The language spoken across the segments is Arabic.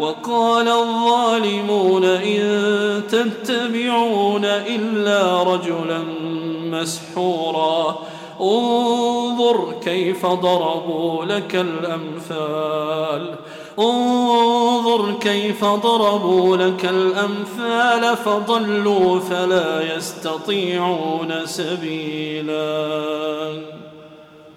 وقال الظالمون إن تتبعون إلا رجلا مسحورا. انظر كيف ضربوا لك الأمثال. انظر كيف ضربوا لك الأمثال فضلوا فلا يستطيعون سبيلا.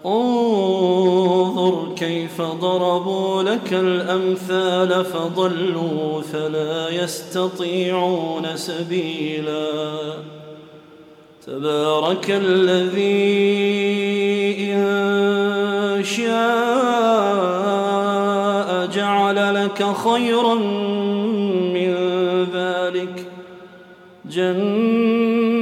انظر كيف ضربوا لك الأمثال فضلوا فلا يستطيعون سبيلا. تبارك الذي إن شاء جعل لك خيرا من ذلك. جنات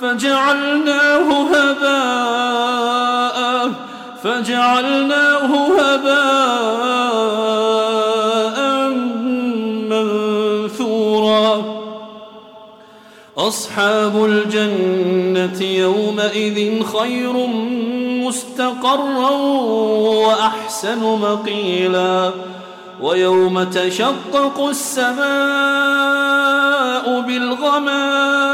فجعلناه هباء. فجعلناه هباء منثورا. أصحاب الجنة يومئذ خير مستقرا وأحسن مقيلا. ويوم تشقق السماء بالغمام.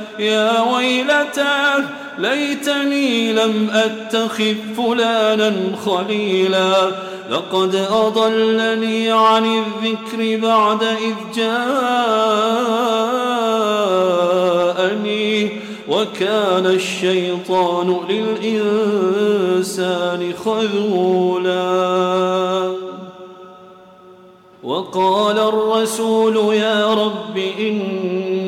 يا ويلتاه ليتني لم أتخذ فلانا خليلا. لقد أضلني عن الذكر بعد إذ جاءني. وكان الشيطان للإنسان خذولا. وقال الرسول يا رب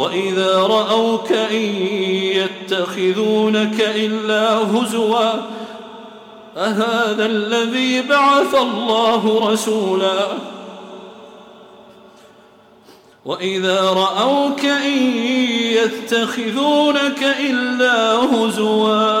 وإذا رأوك إن يتخذونك إلا هزوا أهذا الذي بعث الله رسولا؟ وإذا رأوك إن يتخذونك إلا هزوا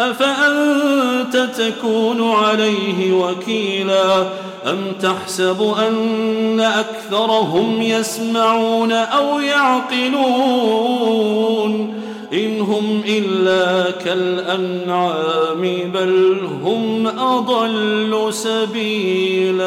أفأنت تكون عليه وكيلا أم تحسب أن أكثرهم يسمعون أو يعقلون إن هم إلا كالأنعام بل هم أضل سبيلا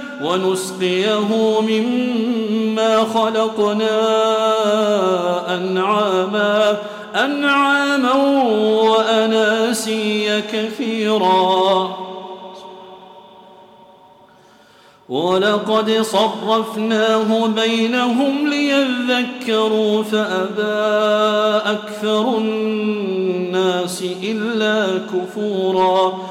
ونسقيه مما خلقنا أنعاما أنعاما وأناسيا كثيرا. ولقد صرفناه بينهم ليذكروا فأبى أكثر الناس إلا كفورا.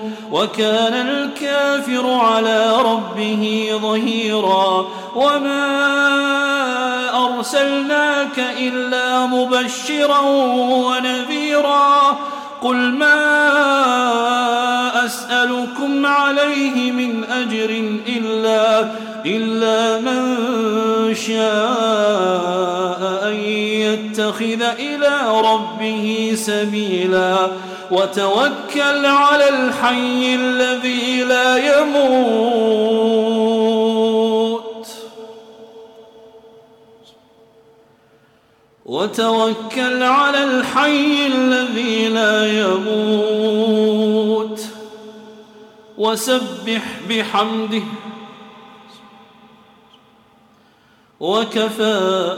وكان الكافر على ربه ظهيرا وما أرسلناك إلا مبشرا ونذيرا قل ما أسألكم عليه من أجر إلا إلا من شاء يتخذ إلى ربه سبيلا وتوكل على الحي الذي لا يموت. وتوكل على الحي الذي لا يموت. وسبح بحمده. وكفى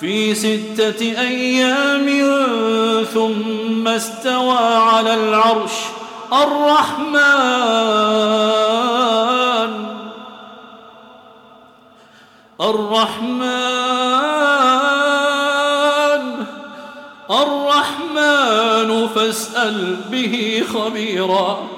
في ستة أيام ثم استوى على العرش الرحمن. الرحمن. الرحمن فاسأل به خبيرا.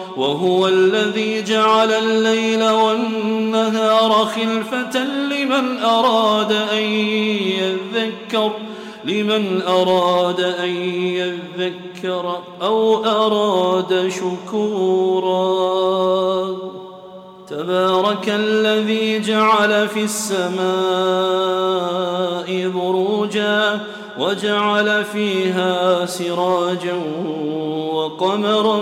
وهو الذي جعل الليل والنهار خلفة لمن أراد أن يذكر لمن أراد أن يذكر أو أراد شكورا. تبارك الذي جعل في السماء بروجا وجعل فيها سراجا وقمرا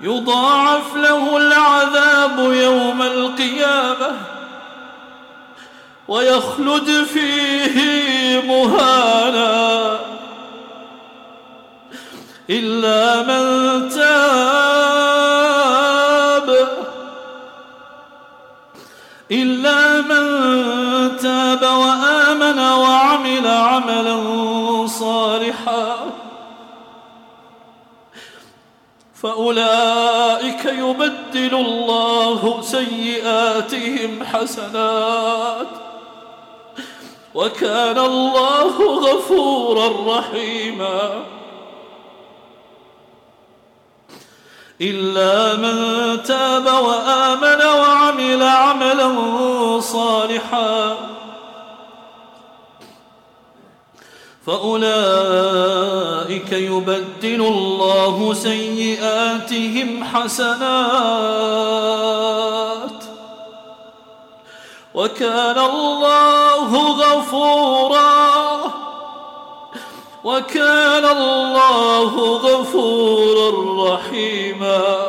يضاعف له العذاب يوم القيامة ويخلد فيه مهانا إلا من تاب إلا من تاب وآمن وعمل عملا صالحا فأولئك يبدل الله سيئاتهم حسنات. وكان الله غفورا رحيما. إلا من تاب وآمن وعمل عملا صالحا فأولئك يبدل الله سيئاتهم حسنات. وكان الله غفورا. وكان الله غفورا رحيما.